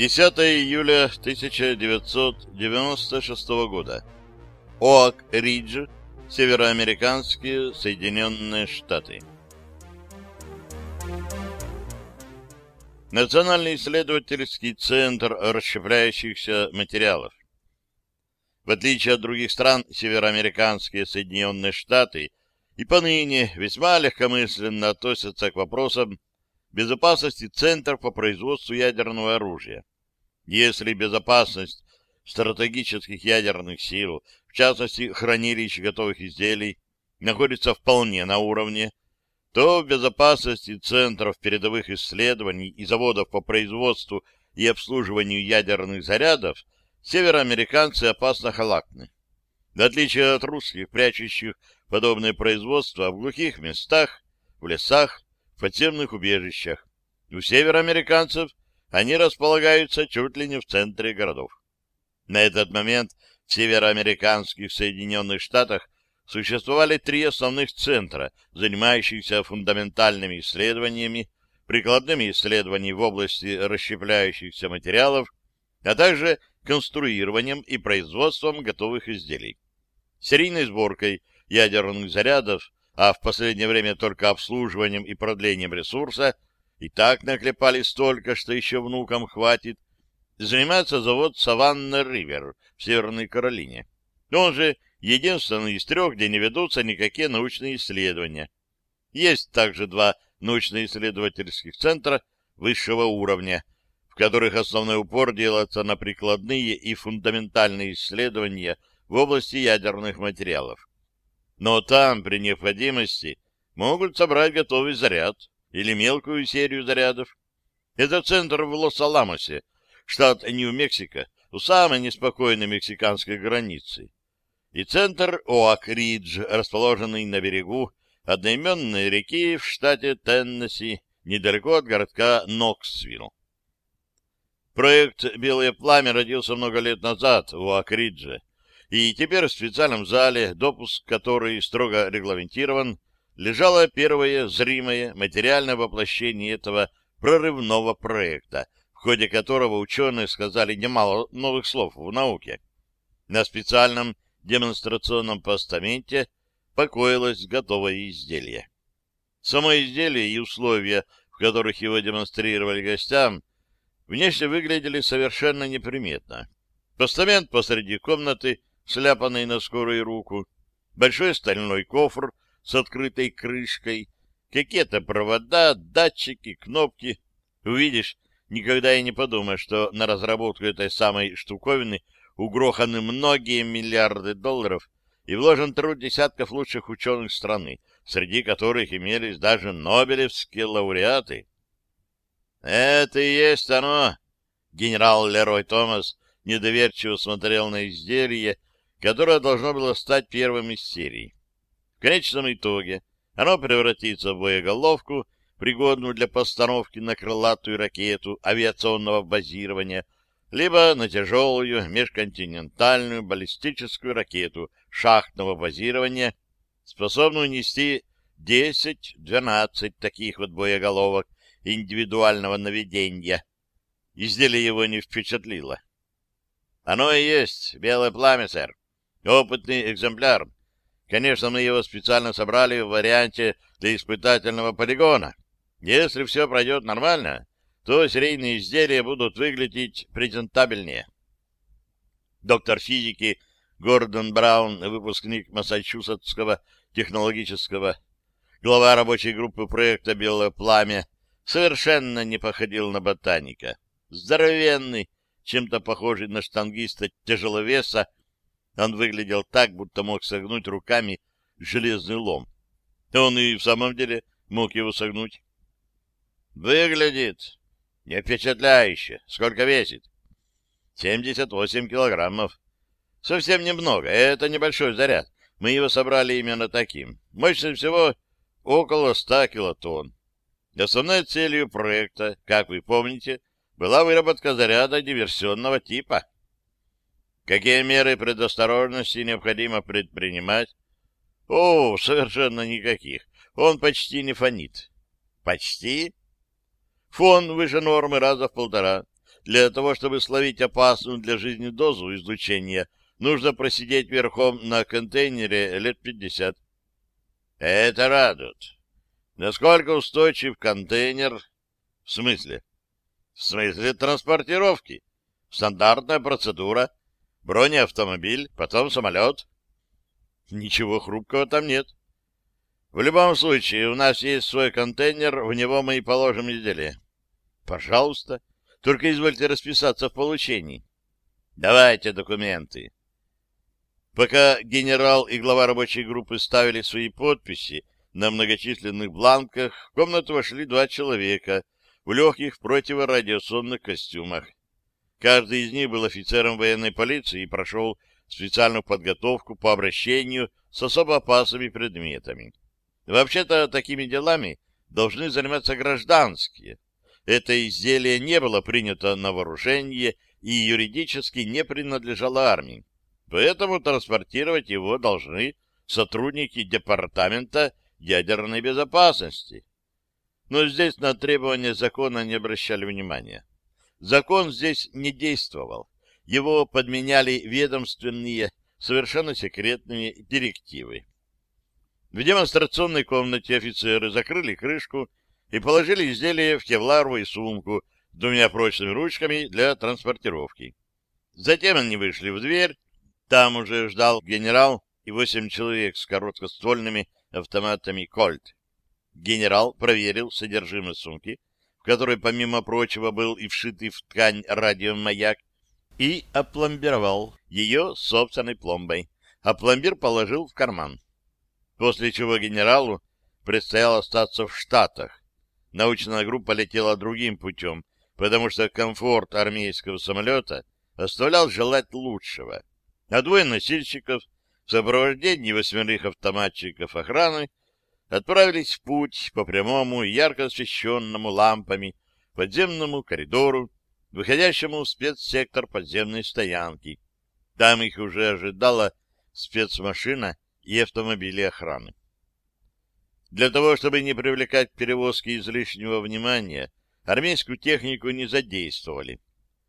10 июля 1996 года. Оак Ридж, Североамериканские Соединенные Штаты. Национальный исследовательский центр расщепляющихся материалов. В отличие от других стран, североамериканские Соединенные Штаты и поныне весьма легкомысленно относятся к вопросам безопасности центров по производству ядерного оружия. Если безопасность стратегических ядерных сил, в частности хранилищ готовых изделий, находится вполне на уровне, то в безопасности центров передовых исследований и заводов по производству и обслуживанию ядерных зарядов североамериканцы опасно халатны. В отличие от русских, прячущих подобное производство в глухих местах, в лесах, в подземных убежищах, у североамериканцев они располагаются чуть ли не в центре городов. На этот момент в североамериканских Соединенных Штатах существовали три основных центра, занимающихся фундаментальными исследованиями, прикладными исследованиями в области расщепляющихся материалов, а также конструированием и производством готовых изделий. Серийной сборкой ядерных зарядов, а в последнее время только обслуживанием и продлением ресурса, и так наклепали столько, что еще внукам хватит, занимается завод «Саванна Ривер» в Северной Каролине. Он же единственный из трех, где не ведутся никакие научные исследования. Есть также два научно-исследовательских центра высшего уровня, в которых основной упор делается на прикладные и фундаментальные исследования в области ядерных материалов. Но там, при необходимости, могут собрать готовый заряд или мелкую серию зарядов. Это центр в Лос-Аламосе, штат Нью-Мексико, у самой неспокойной мексиканской границы и центр Оак-Ридж, расположенный на берегу одноименной реки в штате Теннесси, недалеко от городка Ноксвилл. Проект «Белое пламя» родился много лет назад в Оак-Ридже, и теперь в специальном зале, допуск который строго регламентирован, лежало первое зримое материальное воплощение этого прорывного проекта, в ходе которого ученые сказали немало новых слов в науке. На специальном демонстрационном постаменте покоилось готовое изделие. Само изделие и условия, в которых его демонстрировали гостям, внешне выглядели совершенно неприметно. Постамент посреди комнаты, сляпанный на скорую руку, большой стальной кофр с открытой крышкой, какие-то провода, датчики, кнопки. Увидишь, никогда и не подумаешь, что на разработку этой самой штуковины угроханы многие миллиарды долларов и вложен труд десятков лучших ученых страны, среди которых имелись даже нобелевские лауреаты. «Это и есть оно!» Генерал Лерой Томас недоверчиво смотрел на изделие, которое должно было стать первым из серии. В конечном итоге оно превратится в боеголовку, пригодную для постановки на крылатую ракету авиационного базирования — либо на тяжелую межконтинентальную баллистическую ракету шахтного базирования, способную нести 10-12 таких вот боеголовок индивидуального наведения. Изделие его не впечатлило. Оно и есть белое пламя, сэр. Опытный экземпляр. Конечно, мы его специально собрали в варианте для испытательного полигона. Если все пройдет нормально, то серийные изделия будут выглядеть презентабельнее. Доктор физики Гордон Браун, выпускник Массачусетского технологического, глава рабочей группы проекта «Белое пламя», совершенно не походил на ботаника. Здоровенный, чем-то похожий на штангиста тяжеловеса, он выглядел так, будто мог согнуть руками железный лом. Он и в самом деле мог его согнуть. Выглядит не впечатляюще. Сколько весит? 78 килограммов. Совсем немного. Это небольшой заряд. Мы его собрали именно таким. Мощность всего около 100 килотонн. Основной целью проекта, как вы помните, была выработка заряда диверсионного типа. Какие меры предосторожности необходимо предпринимать? О, совершенно никаких. Он почти не фонит. Почти? Фон выше нормы раза в полтора. для того, чтобы словить опасную для жизни дозу излучения, нужно просидеть верхом на контейнере лет пятьдесят. Это радует. Насколько устойчив контейнер? В смысле? В смысле транспортировки. Стандартная процедура. Бронеавтомобиль, потом самолет. Ничего хрупкого там нет. В любом случае, у нас есть свой контейнер, в него мы и положим изделие. Пожалуйста. Только извольте расписаться в получении. Давайте документы. Пока генерал и глава рабочей группы ставили свои подписи на многочисленных бланках, в комнату вошли два человека в легких противорадиационных костюмах. Каждый из них был офицером военной полиции и прошел специальную подготовку по обращению с особо опасными предметами. Вообще-то такими делами должны заниматься гражданские, это изделие не было принято на вооружение и юридически не принадлежало армии. Поэтому транспортировать его должны сотрудники Департамента ядерной безопасности. Но здесь на требования закона не обращали внимания. Закон здесь не действовал. Его подменяли ведомственные, совершенно секретные директивы. В демонстрационной комнате офицеры закрыли крышку и положили изделие в кевларовую сумку двумя прочными ручками для транспортировки. Затем они вышли в дверь, там уже ждал генерал и восемь человек с короткоствольными автоматами «Кольт». Генерал проверил содержимое сумки, в которой, помимо прочего, был и вшитый в ткань радиомаяк, и опломбировал ее собственной пломбой, а пломбир положил в карман. После чего генералу предстояло остаться в Штатах, научная группа летела другим путем, потому что комфорт армейского самолета оставлял желать лучшего. А двое носильщиков в сопровождении восьмерых автоматчиков охраны отправились в путь по прямому ярко освещенному лампами подземному коридору, выходящему в спецсектор подземной стоянки. Там их уже ожидала спецмашина и автомобили охраны. Для того, чтобы не привлекать к перевозке излишнего внимания, армейскую технику не задействовали.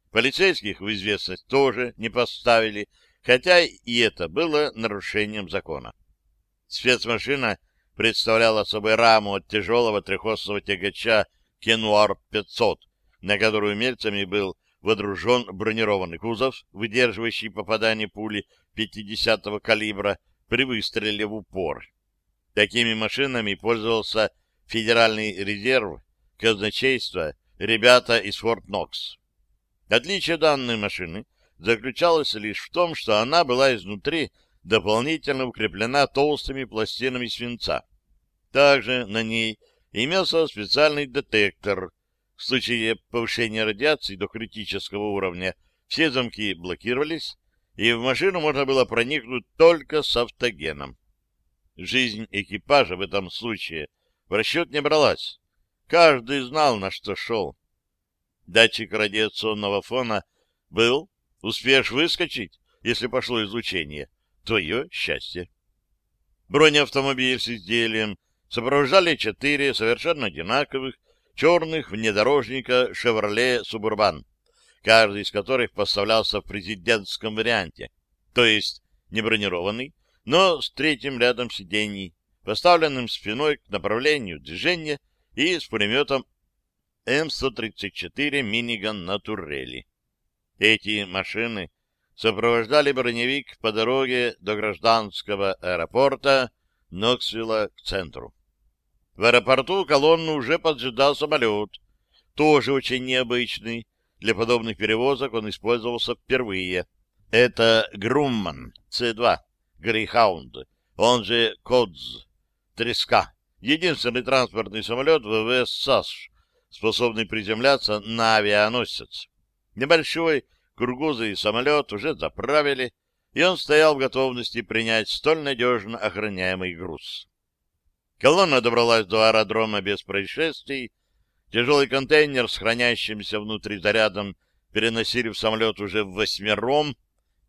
Полицейских в известность тоже не поставили, хотя и это было нарушением закона. Спецмашина представляла собой раму от тяжелого трехосного тягача Кенуар-500, на которую мельцами был водружен бронированный кузов, выдерживающий попадание пули 50-го калибра при выстреле в упор. Такими машинами пользовался Федеральный резерв, казначейство, ребята из Форт Нокс. Отличие данной машины заключалось лишь в том, что она была изнутри дополнительно укреплена толстыми пластинами свинца. Также на ней имелся специальный детектор. В случае повышения радиации до критического уровня все замки блокировались, и в машину можно было проникнуть только с автогеном. Жизнь экипажа в этом случае в расчет не бралась. Каждый знал, на что шел. Датчик радиационного фона был. Успеешь выскочить, если пошло излучение. Твое счастье. Бронеавтомобиль с изделием сопровождали четыре совершенно одинаковых черных внедорожника «Шевроле Субурбан», каждый из которых поставлялся в президентском варианте, то есть не бронированный, но с третьим рядом сидений, поставленным спиной к направлению движения и с пулеметом М-134 «Миниган» на турели. Эти машины сопровождали броневик по дороге до гражданского аэропорта Ноксвилла к центру. В аэропорту колонну уже поджидал самолет, тоже очень необычный. Для подобных перевозок он использовался впервые. Это Грумман С-2 Грейхаунд, он же Кодз, Треска, единственный транспортный самолет ВВС САС, способный приземляться на авианосец. Небольшой кургузый самолет уже заправили, и он стоял в готовности принять столь надежно охраняемый груз. Колонна добралась до аэродрома без происшествий. Тяжелый контейнер с хранящимся внутри зарядом переносили в самолет уже восьмером.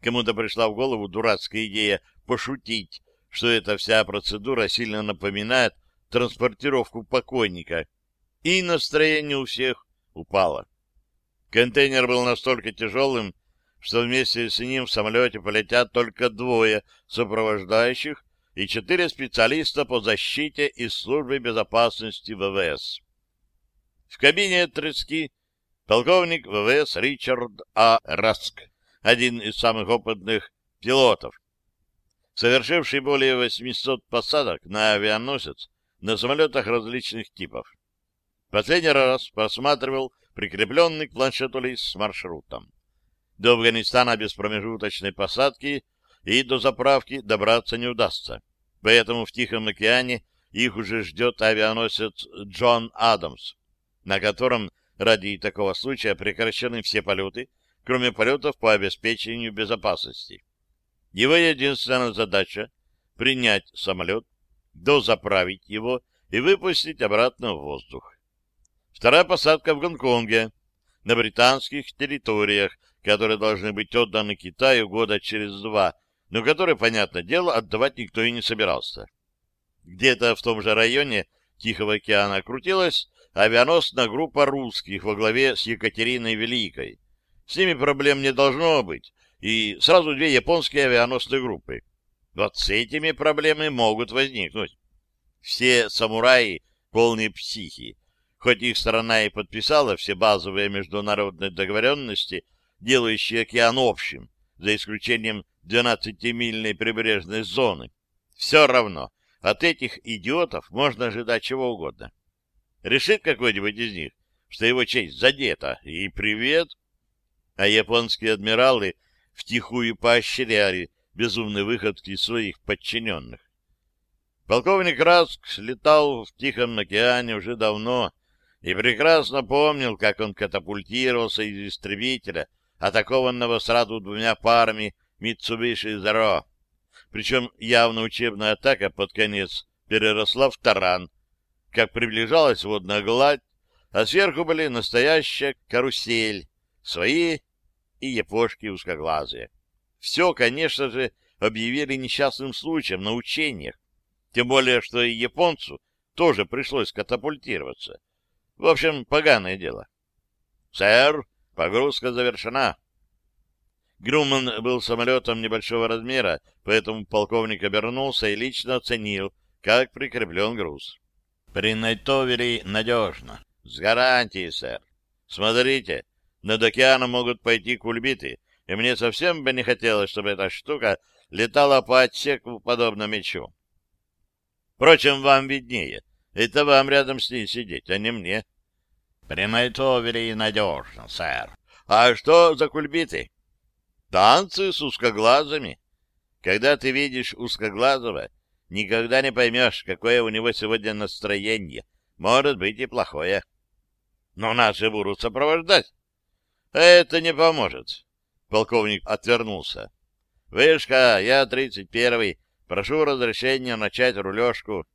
Кому-то пришла в голову дурацкая идея пошутить, что эта вся процедура сильно напоминает транспортировку покойника, и настроение у всех упало. Контейнер был настолько тяжелым, что вместе с ним в самолете полетят только двое сопровождающих и четыре специалиста по защите из службы безопасности ВВС. В кабине трески полковник ВВС Ричард А. Раск, один из самых опытных пилотов, совершивший более 800 посадок на авианосец на самолетах различных типов. Последний раз просматривал прикрепленный к планшету лист с маршрутом. До Афганистана без промежуточной посадки и до заправки добраться не удастся. Поэтому в Тихом океане их уже ждет авианосец Джон Адамс, на котором ради такого случая прекращены все полеты, кроме полетов по обеспечению безопасности. Его единственная задача — принять самолет, дозаправить его и выпустить обратно в воздух. Вторая посадка в Гонконге, на британских территориях, которые должны быть отданы Китаю года через два, но которые, понятное дело, отдавать никто и не собирался. Где-то в том же районе Тихого океана крутилась авианосная группа русских во главе с Екатериной Великой. С ними проблем не должно быть, и сразу две японские авианосные группы. Вот с этими проблемы могут возникнуть. Все самураи полные психи. Хоть их сторона и подписала все базовые международные договоренности, делающие океан общим, за исключением 12-мильной прибрежной зоны, все равно от этих идиотов можно ожидать чего угодно. Решит какой-нибудь из них, что его честь задета, и привет. А японские адмиралы втихую поощряли безумные выходки своих подчиненных. Полковник Раск летал в Тихом океане уже давно и прекрасно помнил, как он катапультировался из истребителя, атакованного сразу двумя парами Митсубиши Зеро. Причем явно учебная атака под конец переросла в таран, как приближалась водная гладь, а сверху были настоящая карусель, свои и япошки узкоглазые. Все, конечно же, объявили несчастным случаем на учениях, тем более, что и японцу тоже пришлось катапультироваться. В общем, поганое дело. «Сэр, погрузка завершена». Груман был самолетом небольшого размера, поэтому полковник обернулся и лично оценил, как прикреплен груз. «При Найтовере надежно. С гарантией, сэр. Смотрите, над океаном могут пойти кульбиты, и мне совсем бы не хотелось, чтобы эта штука летала по отсеку подобно мечу. Впрочем, вам виднее. Это вам рядом с ней сидеть, а не мне. При Найтовере и надежно, сэр. А что за кульбиты? Танцы с узкоглазами. Когда ты видишь узкоглазого, никогда не поймешь, какое у него сегодня настроение. Может быть и плохое. Но наши будут сопровождать. Это не поможет. Полковник отвернулся. Вышка, я тридцать первый. Прошу разрешения начать рулежку.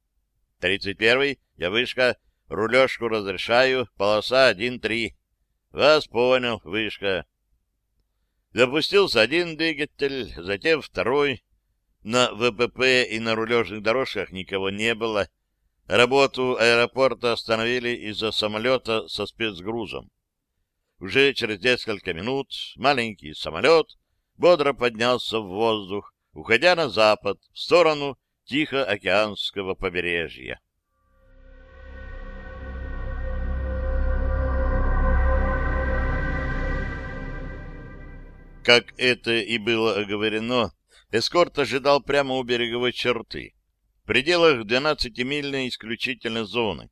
Тридцать первый, я вышка. Рулежку разрешаю. Полоса один-три. Вас понял, вышка. Запустился один двигатель, затем второй. На ВПП и на рулежных дорожках никого не было. Работу аэропорта остановили из-за самолета со спецгрузом. Уже через несколько минут маленький самолет бодро поднялся в воздух, уходя на запад, в сторону Тихоокеанского побережья. Как это и было оговорено, эскорт ожидал прямо у береговой черты, в пределах 12-мильной исключительной зоны.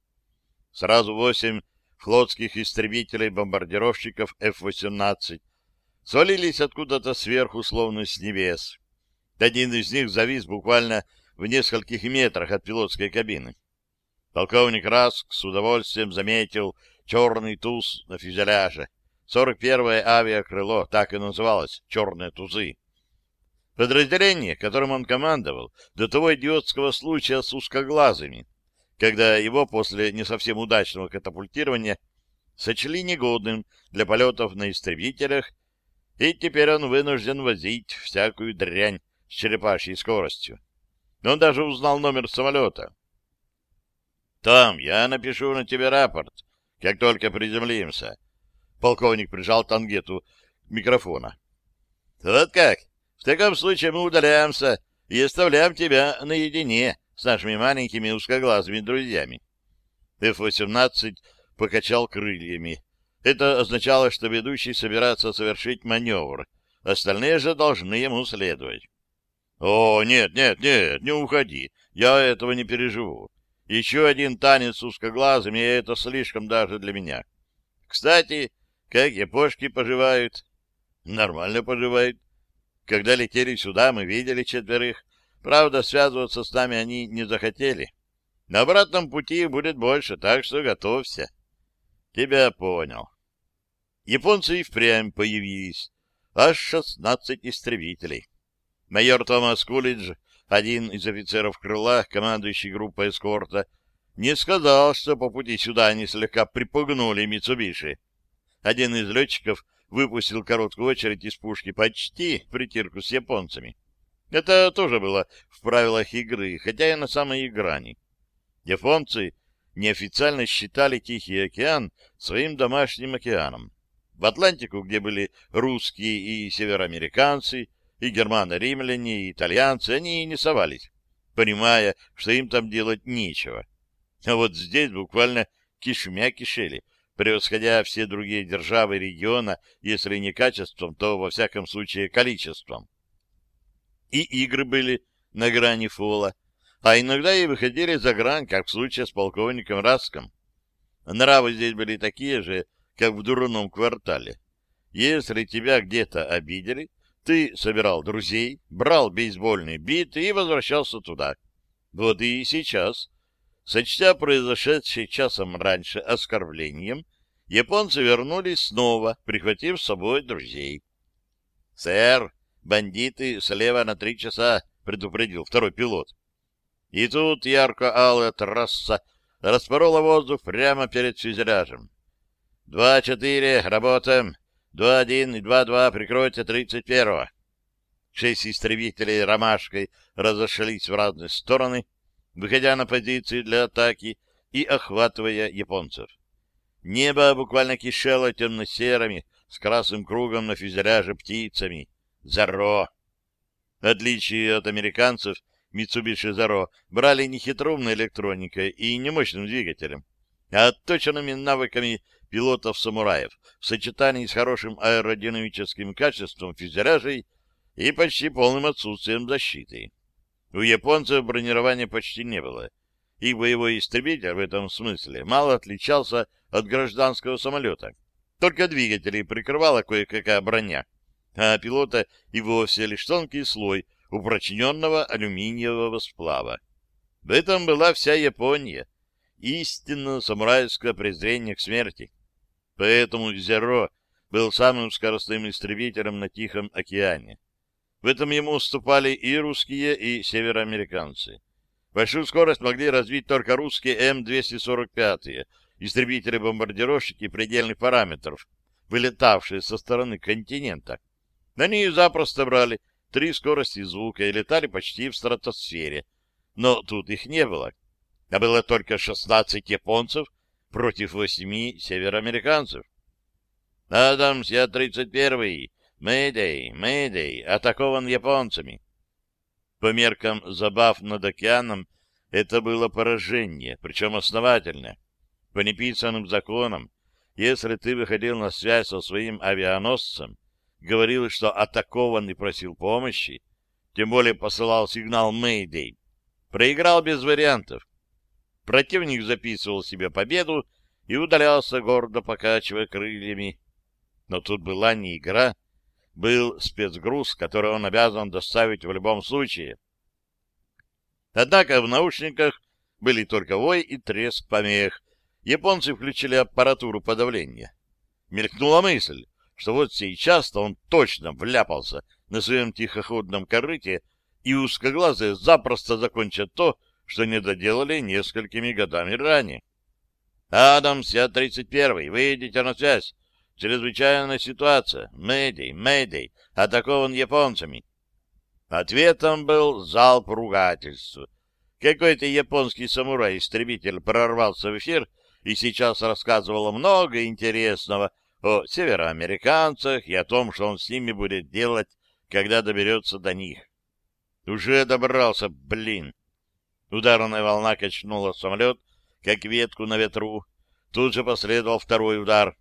Сразу восемь флотских истребителей-бомбардировщиков F-18 свалились откуда-то сверху, словно с небес. Один из них завис буквально в нескольких метрах от пилотской кабины. Полковник Раск с удовольствием заметил черный туз на фюзеляже. 41-е авиакрыло, так и называлось, «Черные тузы». Подразделение, которым он командовал, до того идиотского случая с узкоглазыми, когда его после не совсем удачного катапультирования сочли негодным для полетов на истребителях, и теперь он вынужден возить всякую дрянь с черепашьей скоростью. Он даже узнал номер самолета. «Том, я напишу на тебе рапорт, как только приземлимся. Полковник прижал тангету микрофона. Вот как? В таком случае мы удаляемся и оставляем тебя наедине с нашими маленькими узкоглазыми друзьями. F-18 покачал крыльями. Это означало, что ведущий собирается совершить маневр. Остальные же должны ему следовать. — О, нет, нет, нет, не уходи. Я этого не переживу. Еще один танец с узкоглазыми, и это слишком даже для меня. Кстати, как япошки поживают? Нормально поживают. Когда летели сюда, мы видели четверых. Правда, связываться с нами они не захотели. На обратном пути будет больше, так что готовься. Тебя понял. Японцы и впрямь появились. Аж шестнадцать истребителей. Майор Томас Кулидж, один из офицеров крыла, командующий группой эскорта, не сказал, что по пути сюда они слегка припугнули Митсубиши. Один из летчиков выпустил короткую очередь из пушки почти в притирку с японцами. Это тоже было в правилах игры, хотя и на самой грани. Японцы неофициально считали Тихий океан своим домашним океаном. В Атлантику, где были русские и североамериканцы, и германо-римляне, и итальянцы, они не совались, понимая, что им там делать нечего. А вот здесь буквально кишмя кишели, превосходя все другие державы региона, если не качеством, то, во всяком случае, количеством. И игры были на грани фола, а иногда и выходили за грань, как в случае с полковником Раском. Нравы здесь были такие же, как в дурном квартале. Если тебя где-то обидели, ты собирал друзей, брал бейсбольный бит и возвращался туда. Вот и сейчас, сочтя произошедшее часом раньше оскорблением, японцы вернулись снова, прихватив с собой друзей. — Сэр, бандиты слева на три часа, — предупредил второй пилот. И тут ярко-алая трасса распорола воздух прямо перед фюзеляжем. «Два-четыре, работаем. Два-один и два-два, прикройте тридцать первого». Шесть истребителей ромашкой разошлись в разные стороны, выходя на позиции для атаки и охватывая японцев. Небо буквально кишело темно-серыми, с красным кругом на фюзеляже птицами. Заро! В отличие от американцев, Mitsubishi Zero брали не хитроумной электроникой и не мощным двигателем, а отточенными навыками пилотов-самураев в сочетании с хорошим аэродинамическим качеством фюзеляжей и почти полным отсутствием защиты. У японцев бронирования почти не было. Их боевой истребитель в этом смысле мало отличался от гражданского самолета. Только двигатели прикрывала кое-какая броня, а пилота и вовсе лишь тонкий слой упрочненного алюминиевого сплава. В этом была вся Япония, истинно самурайское презрение к смерти. Поэтому Зеро был самым скоростным истребителем на Тихом океане. В этом ему уступали и русские, и североамериканцы. Большую скорость могли развить только русские М-245, истребители-бомбардировщики предельных параметров, вылетавшие со стороны континента. На них запросто брали три скорости звука и летали почти в стратосфере. Но тут их не было. А было только 16 японцев против восьми североамериканцев. «Адамс, я 31-й. Мэйдэй, Мэйдэй, атакован японцами». По меркам забав над океаном это было поражение, причем основательное. По неписанным законам, если ты выходил на связь со своим авианосцем, говорил, что атакован и просил помощи, тем более посылал сигнал «Мэйдэй». Проиграл без вариантов. Противник записывал себе победу и удалялся, гордо покачивая крыльями. Но тут была не игра, был спецгруз, который он обязан доставить в любом случае. Однако в наушниках были только вой и треск помех. Японцы включили аппаратуру подавления. Мелькнула мысль, что вот сейчас-то он точно вляпался на своем тихоходном корыте, и узкоглазые запросто закончат то, что не доделали несколькими годами ранее. «Адамс, я 31-й, выйдите на связь. Чрезвычайная ситуация. Мэйдэй, Мэйдэй, атакован японцами». Ответом был залп ругательств. Какой-то японский самурай-истребитель прорвался в эфир и сейчас рассказывал много интересного о североамериканцах и о том, что он с ними будет делать, когда доберется до них. Уже добрался, блин. Ударная волна качнула самолет, как ветку на ветру. Тут же последовал второй удар.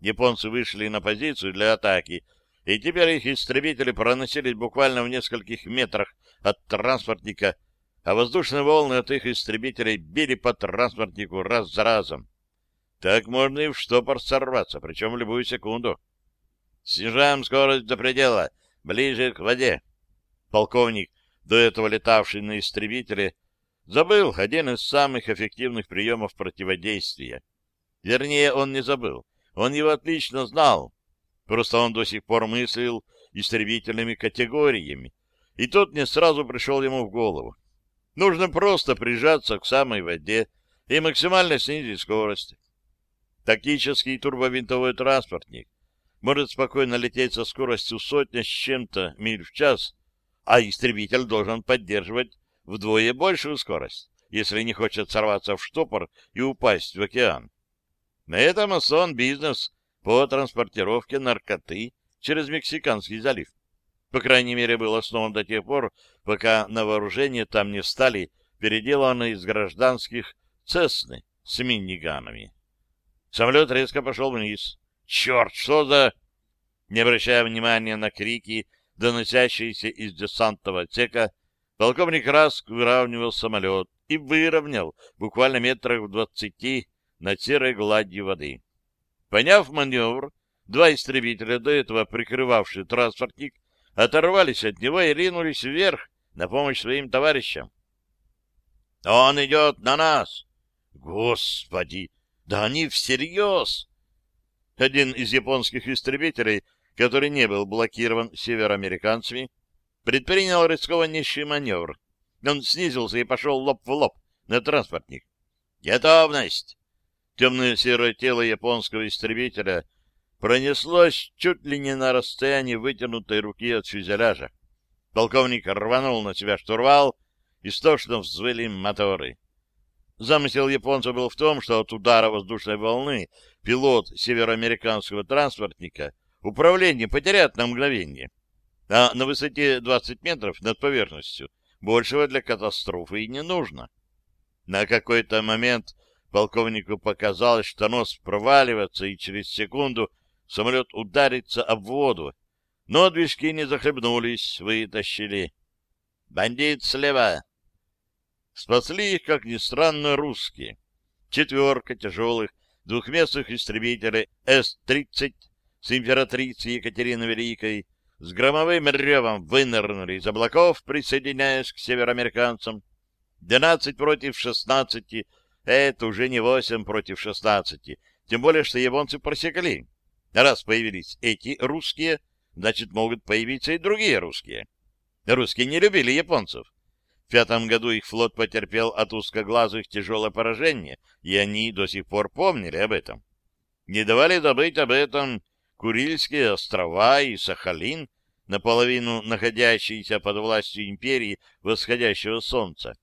Японцы вышли на позицию для атаки, и теперь их истребители проносились буквально в нескольких метрах от транспортника, а воздушные волны от их истребителей били по транспортнику раз за разом. Так можно и в штопор сорваться, причем в любую секунду. Снижаем скорость до предела, ближе к воде. Полковник, до этого летавший на истребителе, забыл один из самых эффективных приемов противодействия. Вернее, он не забыл. Он его отлично знал. Просто он до сих пор мыслил истребительными категориями, и тот не сразу пришел ему в голову. Нужно просто прижаться к самой воде и максимально снизить скорость. Тактический турбовинтовой транспортник может спокойно лететь со скоростью сотня с чем-то миль в час, а истребитель должен поддерживать вдвое большую скорость, если не хочет сорваться в штопор и упасть в океан. На этом основан бизнес по транспортировке наркоты через Мексиканский залив. По крайней мере, был основан до тех пор, пока на вооружение там не стали переделаны из гражданских «Цесны» с миниганами. Самолет резко пошел вниз. «Черт, что за...» Не обращая внимания на крики, доносящиеся из десантного отсека, полковник Раск выравнивал самолет и выровнял буквально метрах в двадцати над серой гладью воды. Поняв маневр, два истребителя, до этого прикрывавшие транспортник, оторвались от него и ринулись вверх на помощь своим товарищам. «Он идет на нас!» «Господи! Да они всерьез!» Один из японских истребителей, который не был блокирован североамериканцами, предпринял рискованнейший маневр. Он снизился и пошел лоб в лоб на транспортник. «Готовность!» Темное серое тело японского истребителя пронеслось чуть ли не на расстоянии вытянутой руки от фюзеляжа. Полковник рванул на себя штурвал, и стошно взвыли моторы. Замысел японца был в том, что от удара воздушной волны пилот североамериканского транспортника управление потеряет на мгновение, а на высоте 20 метров над поверхностью большего для катастрофы и не нужно. На какой-то момент Полковнику показалось, что нос проваливается, и через секунду самолет ударится об воду. Но движки не захлебнулись, вытащили. «Бандит слева!» Спасли их, как ни странно, русские. Четверка тяжелых двухместных истребителей С-30 с императрицей Екатериной Великой с громовым ревом вынырнули из облаков, присоединяясь к североамериканцам. 12 против 16 это уже не восемь против шестнадцати, тем более, что японцы просекли. Раз появились эти русские, значит, могут появиться и другие русские. Русские не любили японцев. В пятом году их флот потерпел от узкоглазых тяжелое поражение, и они до сих пор помнили об этом. Не давали забыть об этом Курильские острова и Сахалин, наполовину находящиеся под властью империи восходящего солнца.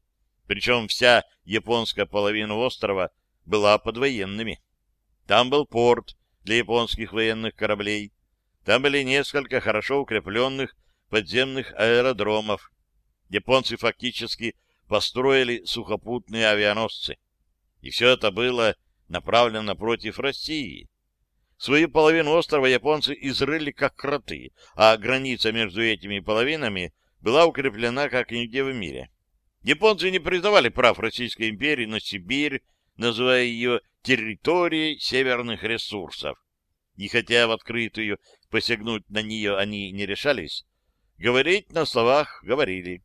Причем вся японская половина острова была под военными. Там был порт для японских военных кораблей. Там были несколько хорошо укрепленных подземных аэродромов. Японцы фактически построили сухопутные авианосцы. И все это было направлено против России. Свою половину острова японцы изрыли как кроты, а граница между этими половинами была укреплена как нигде в мире. Японцы не признавали прав Российской империи на Сибирь, называя ее территорией северных ресурсов. И хотя в открытую посягнуть на нее они не решались, говорить на словах говорили.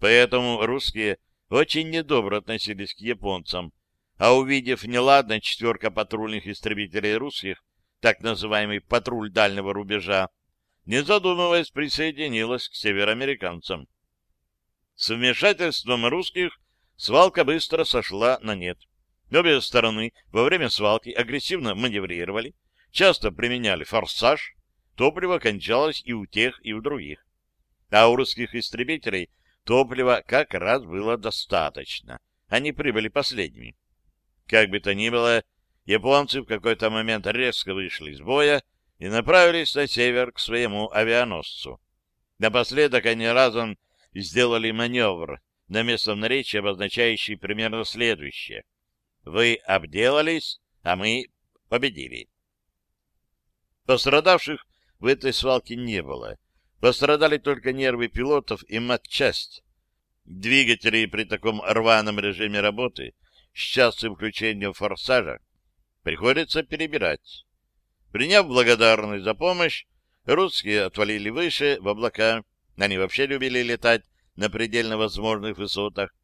Поэтому русские очень недобро относились к японцам, а увидев неладно четверка патрульных истребителей русских, так называемый патруль дальнего рубежа, не задумываясь, присоединилась к североамериканцам. С вмешательством русских свалка быстро сошла на нет. Обе стороны во время свалки агрессивно маневрировали, часто применяли форсаж, топливо кончалось и у тех, и у других. А у русских истребителей топлива как раз было достаточно. Они прибыли последними. Как бы то ни было, японцы в какой-то момент резко вышли из боя и направились на север к своему авианосцу. Напоследок они разом сделали маневр на местном наречии, обозначающий примерно следующее. Вы обделались, а мы победили. Пострадавших в этой свалке не было. Пострадали только нервы пилотов и матчасть. Двигатели при таком рваном режиме работы с частым включением форсажа приходится перебирать. Приняв благодарность за помощь, русские отвалили выше, в облака. Они вообще любили летать на предельно возможных высотах.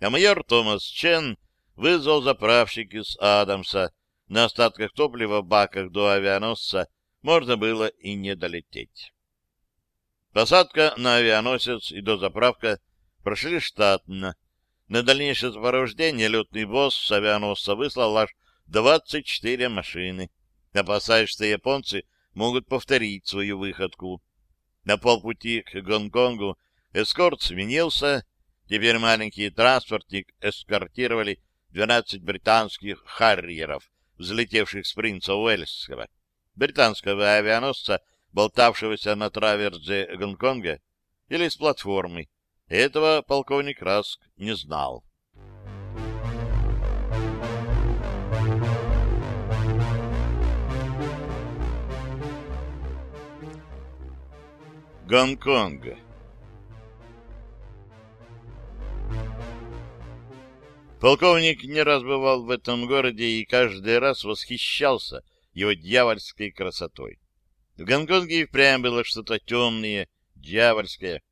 А майор Томас Чен вызвал заправщик из Адамса. На остатках топлива в баках до авианосца можно было и не долететь. Посадка на авианосец и дозаправка прошли штатно. На дальнейшее сопровождение летный босс с авианосца выслал аж 24 машины, опасаясь, что японцы могут повторить свою выходку. На полпути к Гонконгу эскорт сменился, теперь маленький транспортник эскортировали 12 британских «Харриеров», взлетевших с принца Уэльского, британского авианосца, болтавшегося на траверзе Гонконга, или с платформы, этого полковник Раск не знал. Гонконг Полковник не раз бывал в этом городе и каждый раз восхищался его дьявольской красотой. В Гонконге и впрямь было что-то темное, дьявольское,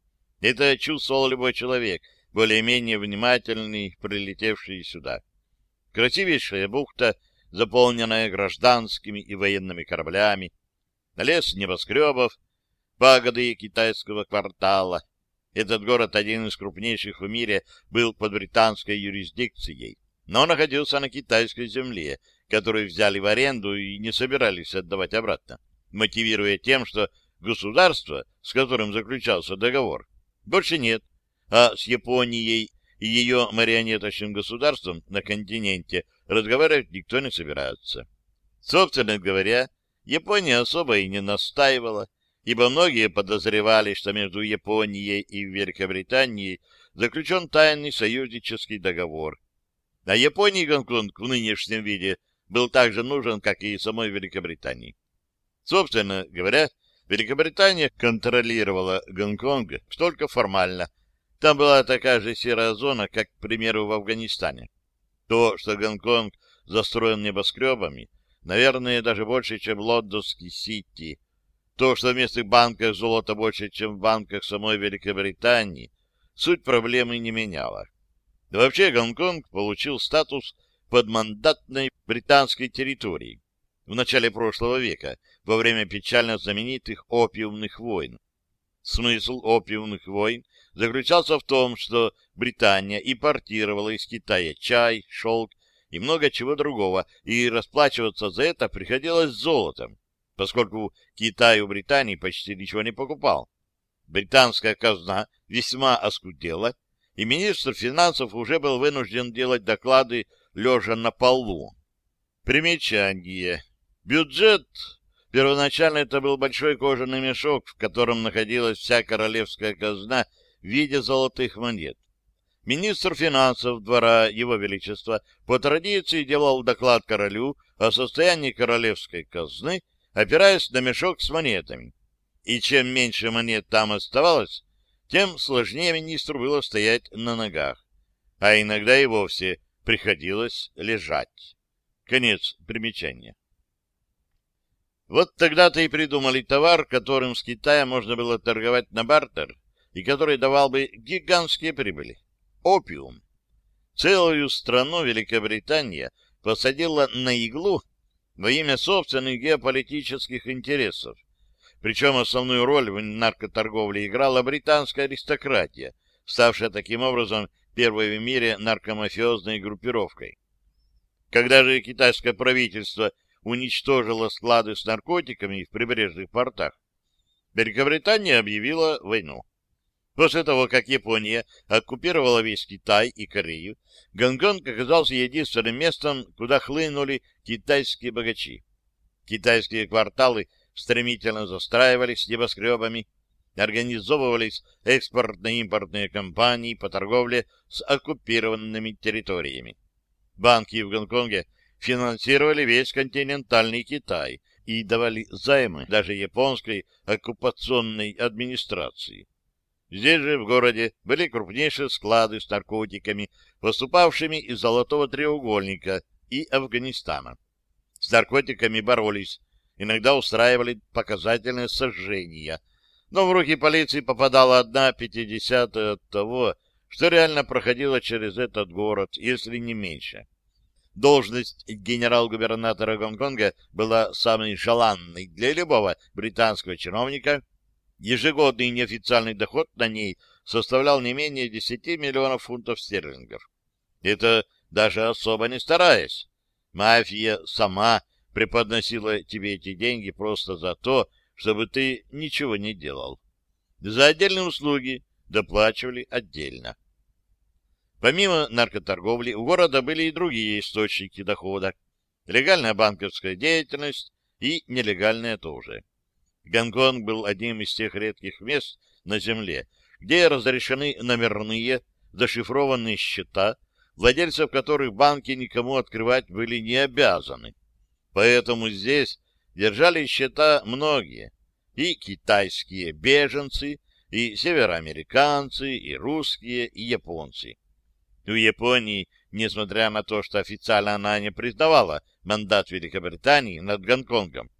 это чувствовал любой человек, более-менее внимательный, прилетевший сюда. Красивейшая бухта, заполненная гражданскими и военными кораблями, лес небоскребов, пагоды китайского квартала. Этот город, один из крупнейших в мире, был под британской юрисдикцией, но находился на китайской земле, которую взяли в аренду и не собирались отдавать обратно, мотивируя тем, что государство, с которым заключался договор, больше нет, а с Японией и ее марионеточным государством на континенте разговаривать никто не собирается. Собственно говоря, Япония особо и не настаивала, ибо многие подозревали, что между Японией и Великобританией заключен тайный союзнический договор. А Японии Гонконг в нынешнем виде был так же нужен, как и самой Великобритании. Собственно говоря, Великобритания контролировала Гонконг только формально. Там была такая же серая зона, как, к примеру, в Афганистане. То, что Гонконг застроен небоскребами, наверное, даже больше, чем Лондонский Сити. То, что в местных банках золота больше, чем в банках самой Великобритании, суть проблемы не меняла. Вообще Гонконг получил статус подмандатной британской территории в начале прошлого века, во время печально знаменитых опиумных войн. Смысл опиумных войн заключался в том, что Британия импортировала из Китая чай, шелк и много чего другого, и расплачиваться за это приходилось золотом, поскольку Китай у Британии почти ничего не покупал. Британская казна весьма оскудела, и министр финансов уже был вынужден делать доклады лежа на полу. Примечание. Бюджет... Первоначально это был большой кожаный мешок, в котором находилась вся королевская казна в виде золотых монет. Министр финансов двора Его Величества по традиции делал доклад королю о состоянии королевской казны, опираясь на мешок с монетами. И чем меньше монет там оставалось, тем сложнее министру было стоять на ногах, а иногда и вовсе приходилось лежать. Конец примечания. Вот тогда-то и придумали товар, которым с Китая можно было торговать на бартер, и который давал бы гигантские прибыли. Опиум. Целую страну Великобритания посадила на иглу во имя собственных геополитических интересов. Причем основную роль в наркоторговле играла британская аристократия, ставшая таким образом первой в мире наркомафиозной группировкой. Когда же китайское правительство уничтожила склады с наркотиками в прибрежных портах, Великобритания объявила войну. После того, как Япония оккупировала весь Китай и Корею, Гонконг оказался единственным местом, куда хлынули китайские богачи. Китайские кварталы стремительно застраивались небоскребами, организовывались экспортно-импортные компании по торговле с оккупированными территориями. Банки в Гонконге финансировали весь континентальный Китай и давали займы даже японской оккупационной администрации. Здесь же, в городе, были крупнейшие склады с наркотиками, поступавшими из Золотого треугольника и Афганистана. С наркотиками боролись, иногда устраивали показательные сожжения, но в руки полиции попадала одна пятидесятая от того, что реально проходило через этот город, если не меньше. Должность генерал-губернатора Гонконга была самой желанной для любого британского чиновника — Ежегодный неофициальный доход на ней составлял не менее 10 миллионов фунтов стерлингов. Это даже особо не стараясь. Мафия сама преподносила тебе эти деньги просто за то, чтобы ты ничего не делал. За отдельные услуги доплачивали отдельно. Помимо наркоторговли, у города были и другие источники дохода. Легальная банковская деятельность и нелегальная тоже. Гонконг был одним из тех редких мест на Земле, где разрешены номерные, зашифрованные счета, владельцев которых банки никому открывать были не обязаны. Поэтому здесь держали счета многие, и китайские беженцы, и североамериканцы, и русские, и японцы. У Японии, несмотря на то, что официально она не признавала мандат Великобритании над Гонконгом,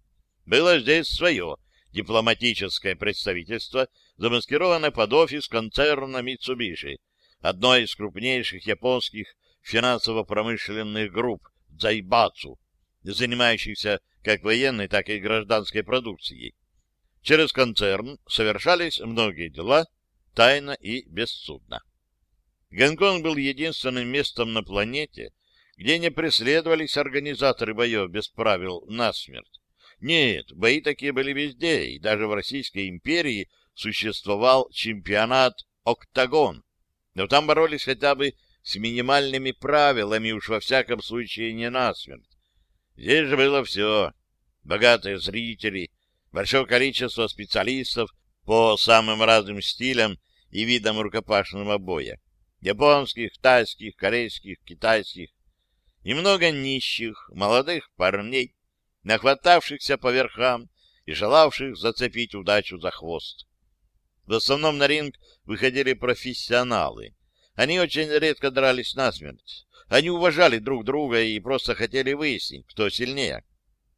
было здесь свое дипломатическое представительство, замаскированное под офис концерна Mitsubishi, одной из крупнейших японских финансово-промышленных групп Зайбацу, занимающихся как военной, так и гражданской продукцией. Через концерн совершались многие дела тайно и бессудно. Гонконг был единственным местом на планете, где не преследовались организаторы боев без правил насмерть. Нет, бои такие были везде, и даже в Российской империи существовал чемпионат «Октагон». Но там боролись хотя бы с минимальными правилами, уж во всяком случае не насмерть. Здесь же было все. Богатые зрители, большое количество специалистов по самым разным стилям и видам рукопашного боя. Японских, тайских, корейских, китайских. И много нищих, молодых парней, нахватавшихся по верхам и желавших зацепить удачу за хвост. В основном на ринг выходили профессионалы. Они очень редко дрались насмерть. Они уважали друг друга и просто хотели выяснить, кто сильнее.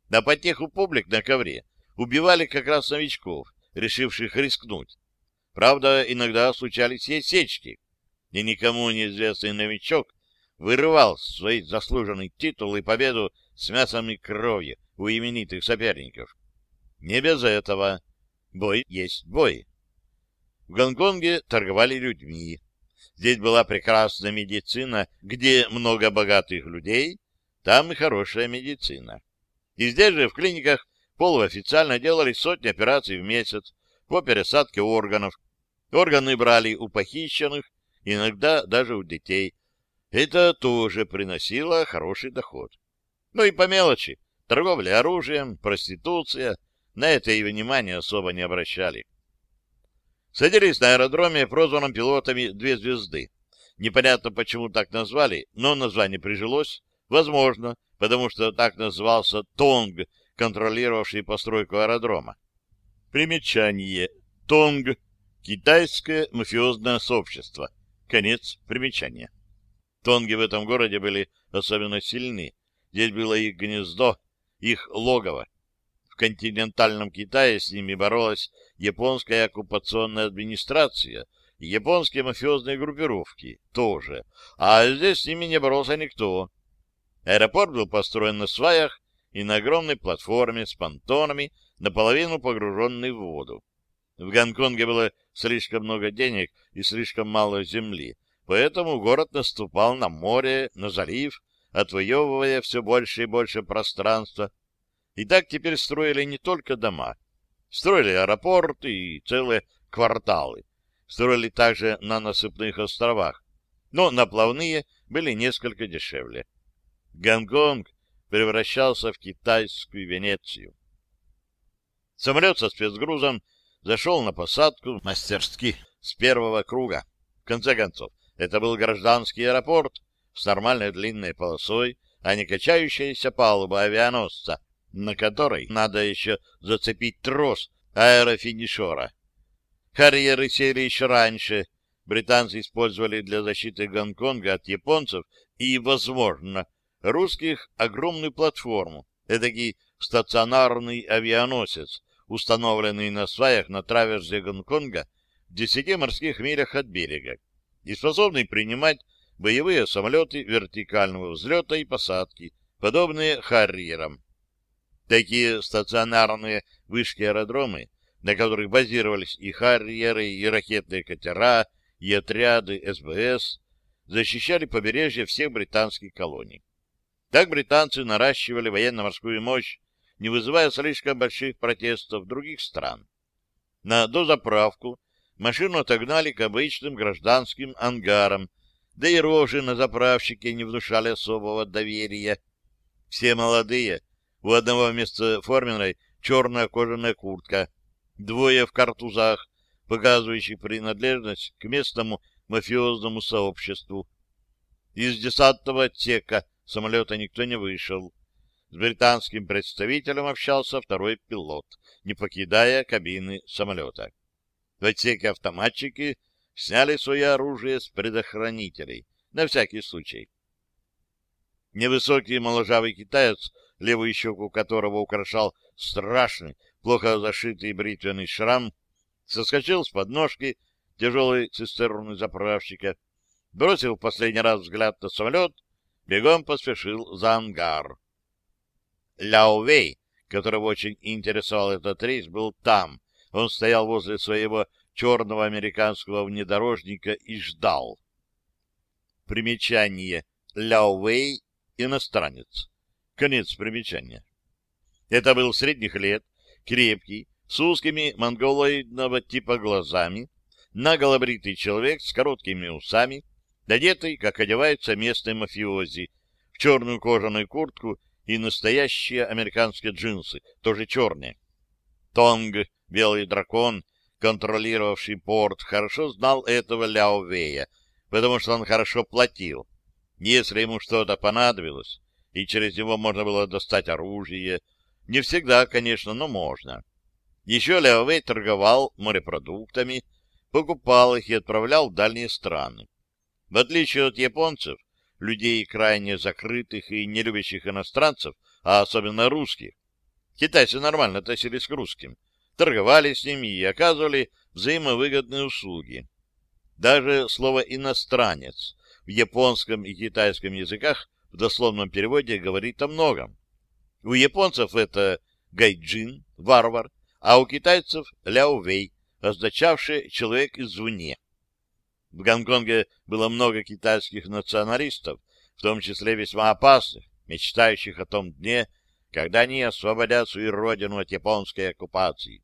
На потеху публик на ковре убивали как раз новичков, решивших рискнуть. Правда, иногда случались и осечки, и никому неизвестный новичок вырывал свой заслуженный титул и победу с мясом и кровью, у именитых соперников. Не без этого. Бой есть бой. В Гонконге торговали людьми. Здесь была прекрасная медицина, где много богатых людей, там и хорошая медицина. И здесь же в клиниках полуофициально делали сотни операций в месяц по пересадке органов. Органы брали у похищенных, иногда даже у детей. Это тоже приносило хороший доход. Ну и по мелочи. Торговля оружием, проституция. На это и внимания особо не обращали. Садились на аэродроме, прозванном пилотами «Две звезды». Непонятно, почему так назвали, но название прижилось. Возможно, потому что так назывался Тонг, контролировавший постройку аэродрома. Примечание. Тонг. Китайское мафиозное сообщество. Конец примечания. Тонги в этом городе были особенно сильны. Здесь было их гнездо, их логово. Континентальном Китае с ними боролась японская оккупационная администрация и японские мафиозные группировки тоже, а здесь с ними не боролся никто. Аэропорт был построен на сваях и на огромной платформе с понтонами, наполовину погруженной в воду. В Гонконге было слишком много денег и слишком мало земли, поэтому город наступал на море, на залив, отвоевывая все больше и больше пространства. И так теперь строили не только дома. Строили аэропорты и целые кварталы. строили также на насыпных островах, но наплавные были несколько дешевле. Гонконг превращался в китайскую Венецию. Самолет со спецгрузом зашел на посадку мастерски с первого круга. В конце концов, это был гражданский аэропорт с нормальной длинной полосой, а не качающаяся палуба авианосца, на которой надо еще зацепить трос аэрофинишера. Харьеры сели еще раньше. Британцы использовали для защиты Гонконга от японцев и, возможно, русских огромную платформу, эдакий стационарный авианосец, установленный на сваях на траверзе Гонконга в десяти морских милях от берега и способный принимать боевые самолеты вертикального взлета и посадки, подобные «Харриерам». Такие стационарные вышки-аэродромы, на которых базировались и «Харриеры», и ракетные катера, и отряды СБС, защищали побережье всех британских колоний. Так британцы наращивали военно-морскую мощь, не вызывая слишком больших протестов других стран. На дозаправку машину отогнали к обычным гражданским ангарам, да и рожи на заправщике не внушали особого доверия. Все молодые, у одного вместо форменной черная кожаная куртка, двое в картузах, показывающих принадлежность к местному мафиозному сообществу. Из десантного отсека самолета никто не вышел. С британским представителем общался второй пилот, не покидая кабины самолета. В отсеке автоматчики сняли свое оружие с предохранителей, на всякий случай. Невысокий моложавый китаец, левую щеку которого украшал страшный, плохо зашитый бритвенный шрам, соскочил с подножки тяжелой цистерны заправщика, бросил в последний раз взгляд на самолет, бегом поспешил за ангар. Ляо Вэй, которого очень интересовал этот рейс, был там. Он стоял возле своего черного американского внедорожника и ждал. Примечание. Ляо Вэй — иностранец. Конец примечания. Это был средних лет, крепкий, с узкими монголоидного типа глазами, наголобритый человек с короткими усами, одетый, как одеваются местные мафиози, в черную кожаную куртку и настоящие американские джинсы, тоже черные. Тонг, белый дракон, контролировавший порт, хорошо знал этого Ляо Вэя, потому что он хорошо платил. Если ему что-то понадобилось, и через него можно было достать оружие, не всегда, конечно, но можно. Еще Ляо Вэй торговал морепродуктами, покупал их и отправлял в дальние страны. В отличие от японцев, людей крайне закрытых и не любящих иностранцев, а особенно русских. Китайцы нормально относились к русским, торговали с ними и оказывали взаимовыгодные услуги. Даже слово «иностранец» в японском и китайском языках в дословном переводе говорит о многом. У японцев это гайджин, варвар, а у китайцев ляовей, означавший «человек извне». В Гонконге было много китайских националистов, в том числе весьма опасных, мечтающих о том дне, когда они освободят свою родину от японской оккупации.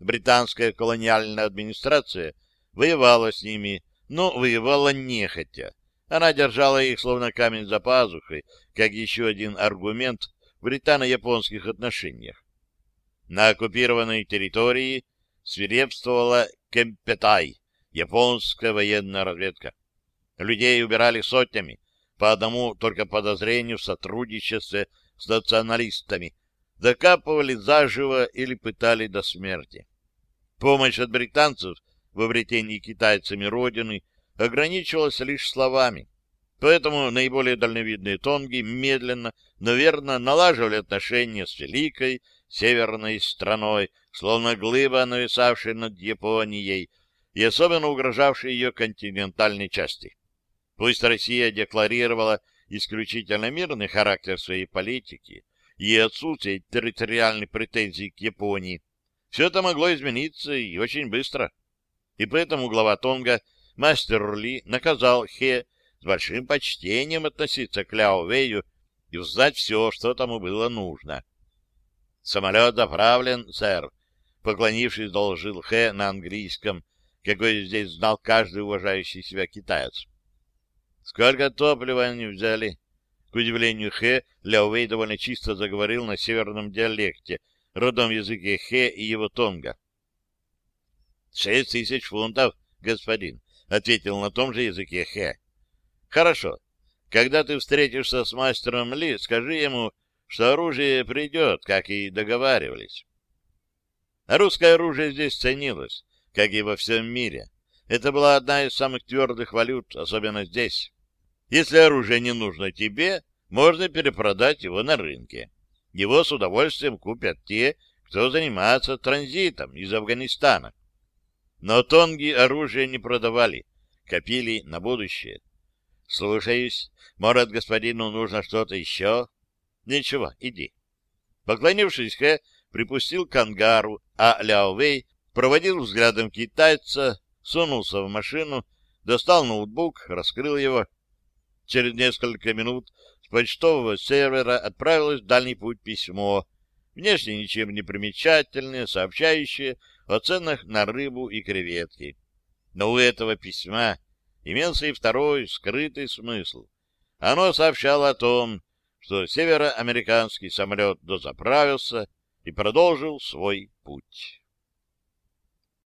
Британская колониальная администрация воевала с ними, но воевала нехотя. Она держала их словно камень за пазухой, как еще один аргумент в британо-японских отношениях. На оккупированной территории свирепствовала Кемпетай, японская военная разведка. Людей убирали сотнями, по одному только подозрению в сотрудничестве с националистами, закапывали заживо или пытали до смерти. Помощь от британцев в обретении китайцами родины ограничивалась лишь словами, поэтому наиболее дальновидные тонги медленно, но верно налаживали отношения с великой северной страной, словно глыба, нависавшей над Японией, и особенно угрожавшей ее континентальной части. Пусть Россия декларировала исключительно мирный характер своей политики и отсутствие территориальной претензий к Японии, все это могло измениться и очень быстро. И поэтому глава Тонга, мастер Ли, наказал Хе с большим почтением относиться к Ляо Вэю и узнать все, что тому было нужно. «Самолет заправлен, сэр», — поклонившись, доложил Хэ на английском, какой здесь знал каждый уважающий себя китаец. Сколько топлива они взяли? К удивлению Хэ, Ляо Вэй довольно чисто заговорил на северном диалекте, родном языке Хэ и его тонга. «Шесть тысяч фунтов, господин», — ответил на том же языке Хэ. «Хорошо. Когда ты встретишься с мастером Ли, скажи ему, что оружие придет, как и договаривались». Русское оружие здесь ценилось, как и во всем мире. Это была одна из самых твердых валют, особенно здесь. Если оружие не нужно тебе, можно перепродать его на рынке. Его с удовольствием купят те, кто занимается транзитом из Афганистана. Но тонги оружие не продавали, копили на будущее. Слушаюсь. Может, господину нужно что-то еще? Ничего, иди. Поклонившись Хэ, припустил к ангару, а Ляо Вэй проводил взглядом китайца, сунулся в машину, достал ноутбук, раскрыл его. Через несколько минут с почтового сервера отправилось в дальний путь письмо, внешне ничем не примечательное, сообщающее о ценах на рыбу и креветки. Но у этого письма имелся и второй скрытый смысл. Оно сообщало о том, что североамериканский самолет дозаправился и продолжил свой путь.